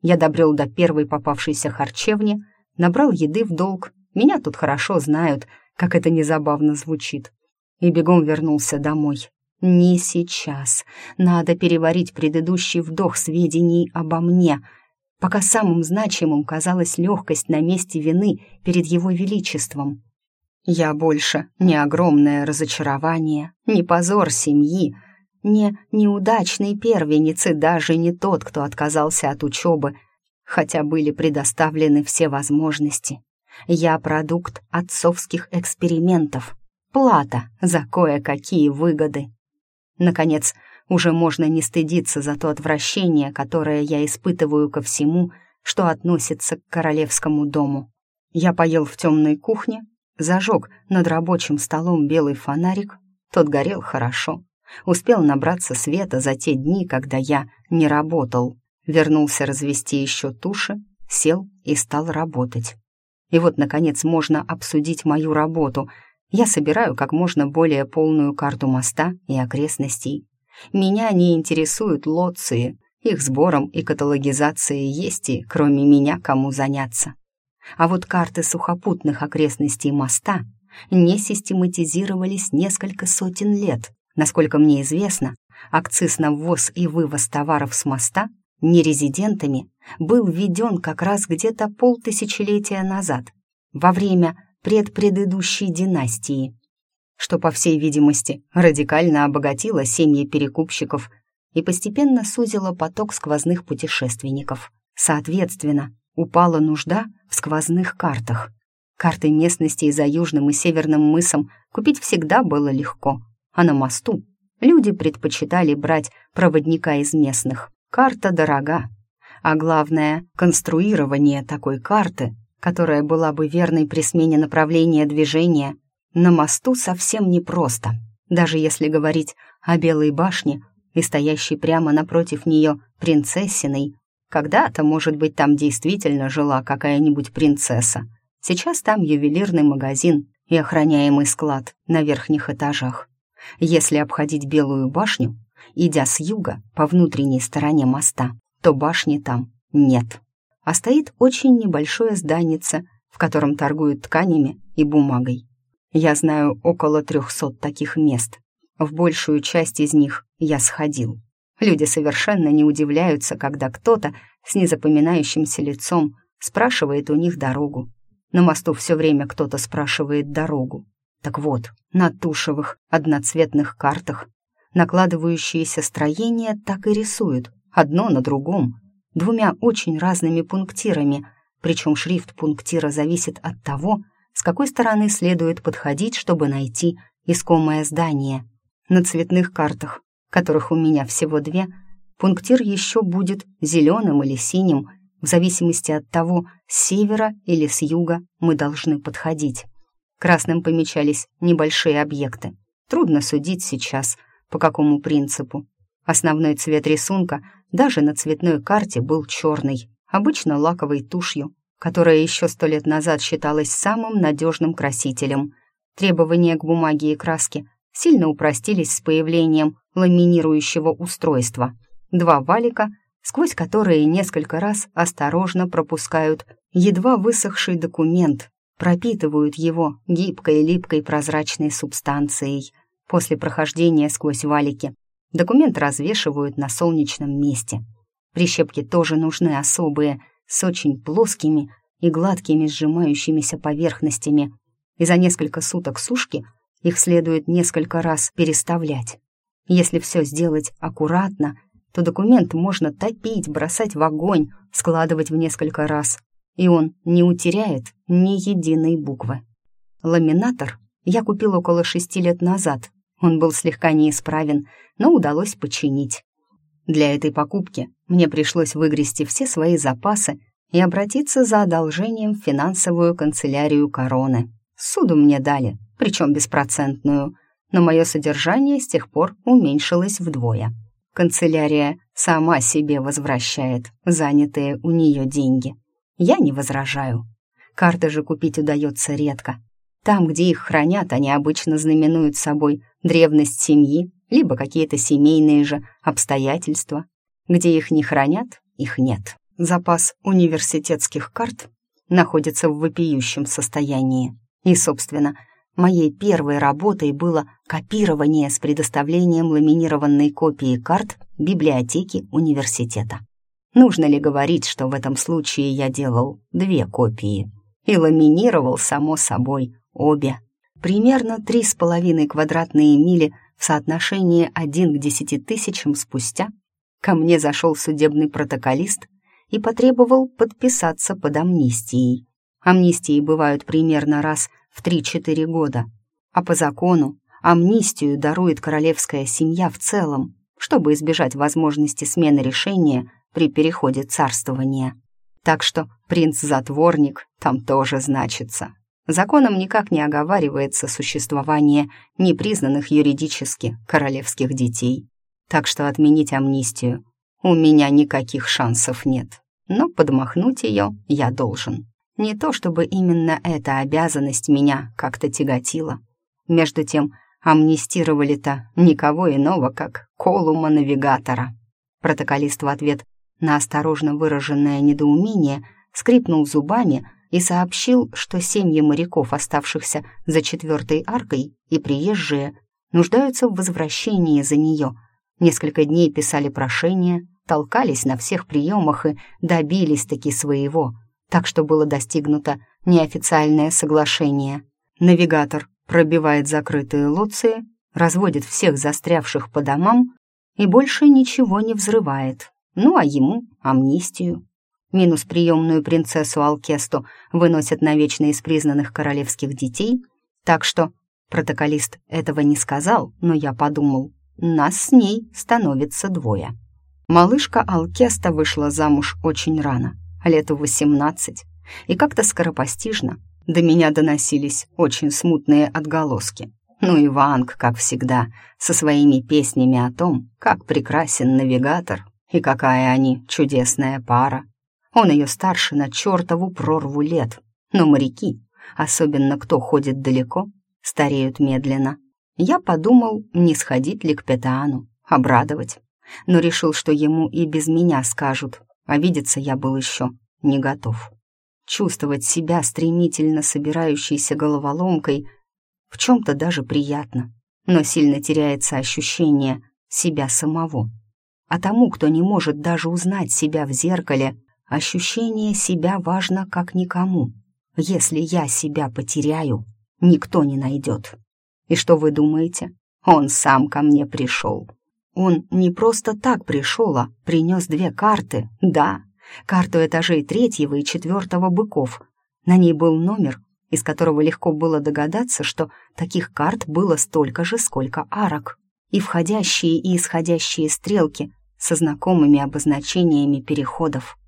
Я добрел до первой попавшейся харчевни, набрал еды в долг. Меня тут хорошо знают, как это незабавно звучит. И бегом вернулся домой. Не сейчас. Надо переварить предыдущий вдох сведений обо мне, пока самым значимым казалась легкость на месте вины перед его величеством. Я больше не огромное разочарование, не позор семьи, не неудачный первенец и даже не тот, кто отказался от учебы, хотя были предоставлены все возможности. Я продукт отцовских экспериментов, плата за кое-какие выгоды. Наконец, уже можно не стыдиться за то отвращение, которое я испытываю ко всему, что относится к королевскому дому. Я поел в темной кухне, зажег над рабочим столом белый фонарик, тот горел хорошо, успел набраться света за те дни, когда я не работал, вернулся развести еще туши, сел и стал работать. И вот, наконец, можно обсудить мою работу. Я собираю как можно более полную карту моста и окрестностей. Меня не интересуют лоции, их сбором и каталогизацией есть и, кроме меня, кому заняться. А вот карты сухопутных окрестностей моста не систематизировались несколько сотен лет. Насколько мне известно, акциз на ввоз и вывоз товаров с моста нерезидентами был введен как раз где-то полтысячелетия назад, во время предпредыдущей династии, что, по всей видимости, радикально обогатило семьи перекупщиков и постепенно сузило поток сквозных путешественников. Соответственно, упала нужда в сквозных картах. Карты местности за южным и северным мысом купить всегда было легко, а на мосту люди предпочитали брать проводника из местных. Карта дорога, а главное, конструирование такой карты, которая была бы верной при смене направления движения, на мосту совсем непросто. Даже если говорить о Белой башне и стоящей прямо напротив нее принцессиной, когда-то, может быть, там действительно жила какая-нибудь принцесса. Сейчас там ювелирный магазин и охраняемый склад на верхних этажах. Если обходить Белую башню, идя с юга по внутренней стороне моста, то башни там нет. А стоит очень небольшое зданице, в котором торгуют тканями и бумагой. Я знаю около трехсот таких мест. В большую часть из них я сходил. Люди совершенно не удивляются, когда кто-то с незапоминающимся лицом спрашивает у них дорогу. На мосту все время кто-то спрашивает дорогу. Так вот, на тушевых одноцветных картах накладывающиеся строения так и рисуют, одно на другом, двумя очень разными пунктирами, причем шрифт пунктира зависит от того, с какой стороны следует подходить, чтобы найти искомое здание. На цветных картах которых у меня всего две, пунктир еще будет зеленым или синим, в зависимости от того, с севера или с юга мы должны подходить. Красным помечались небольшие объекты. Трудно судить сейчас, по какому принципу. Основной цвет рисунка даже на цветной карте был черный, обычно лаковой тушью, которая еще сто лет назад считалась самым надежным красителем. Требования к бумаге и краске сильно упростились с появлением ламинирующего устройства. Два валика, сквозь которые несколько раз осторожно пропускают едва высохший документ, пропитывают его гибкой, липкой прозрачной субстанцией. После прохождения сквозь валики документ развешивают на солнечном месте. Прищепки тоже нужны особые, с очень плоскими и гладкими сжимающимися поверхностями, и за несколько суток сушки – их следует несколько раз переставлять. Если все сделать аккуратно, то документ можно топить, бросать в огонь, складывать в несколько раз, и он не утеряет ни единой буквы. Ламинатор я купил около шести лет назад. Он был слегка неисправен, но удалось починить. Для этой покупки мне пришлось выгрести все свои запасы и обратиться за одолжением в финансовую канцелярию короны. Суду мне дали причем беспроцентную, но мое содержание с тех пор уменьшилось вдвое. Канцелярия сама себе возвращает занятые у нее деньги. Я не возражаю. Карты же купить удается редко. Там, где их хранят, они обычно знаменуют собой древность семьи, либо какие-то семейные же обстоятельства. Где их не хранят, их нет. Запас университетских карт находится в вопиющем состоянии. И, собственно, моей первой работой было копирование с предоставлением ламинированной копии карт библиотеки университета. Нужно ли говорить, что в этом случае я делал две копии? И ламинировал, само собой, обе. Примерно три с половиной квадратные мили в соотношении один к десяти тысячам спустя ко мне зашел судебный протоколист и потребовал подписаться под амнистией. Амнистии бывают примерно раз в 3-4 года, а по закону амнистию дарует королевская семья в целом, чтобы избежать возможности смены решения при переходе царствования. Так что принц-затворник там тоже значится. Законом никак не оговаривается существование непризнанных юридически королевских детей. Так что отменить амнистию у меня никаких шансов нет. Но подмахнуть ее я должен. Не то чтобы именно эта обязанность меня как-то тяготила. Между тем, амнистировали-то никого иного, как Колума-навигатора. Протоколист в ответ на осторожно выраженное недоумение скрипнул зубами и сообщил, что семьи моряков, оставшихся за четвертой аркой, и приезжие, нуждаются в возвращении за нее. Несколько дней писали прошения, толкались на всех приемах и добились-таки своего, так что было достигнуто неофициальное соглашение. Навигатор пробивает закрытые лоции, разводит всех застрявших по домам и больше ничего не взрывает. Ну а ему амнистию. Минус приемную принцессу Алкесту выносят навечно из признанных королевских детей, так что протоколист этого не сказал, но я подумал, нас с ней становится двое. Малышка Алкеста вышла замуж очень рано, лету восемнадцать, и как-то скоропостижно до меня доносились очень смутные отголоски. Ну и Ванг, как всегда, со своими песнями о том, как прекрасен навигатор и какая они чудесная пара. Он ее старше на чертову прорву лет, но моряки, особенно кто ходит далеко, стареют медленно. Я подумал, не сходить ли к Петаану, обрадовать, но решил, что ему и без меня скажут, а видеться я был еще не готов. Чувствовать себя стремительно собирающейся головоломкой в чем-то даже приятно, но сильно теряется ощущение себя самого. А тому, кто не может даже узнать себя в зеркале, Ощущение себя важно как никому. Если я себя потеряю, никто не найдет. И что вы думаете? Он сам ко мне пришел. Он не просто так пришел, а принес две карты, да, карту этажей третьего и четвертого быков. На ней был номер, из которого легко было догадаться, что таких карт было столько же, сколько арок. И входящие и исходящие стрелки со знакомыми обозначениями переходов.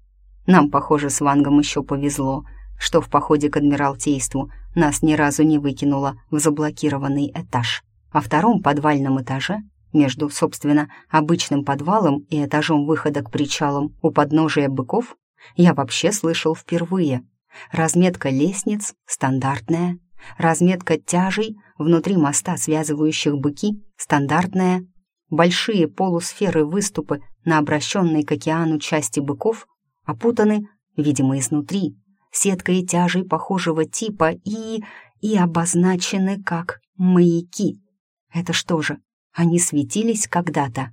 Нам, похоже, с Вангом еще повезло, что в походе к Адмиралтейству нас ни разу не выкинуло в заблокированный этаж. О втором подвальном этаже, между, собственно, обычным подвалом и этажом выхода к причалам у подножия быков, я вообще слышал впервые. Разметка лестниц стандартная, разметка тяжей внутри моста, связывающих быки, стандартная, большие полусферы-выступы на обращенной к океану части быков опутаны, видимо, изнутри, сеткой тяжей похожего типа и... и обозначены как маяки. Это что же, они светились когда-то?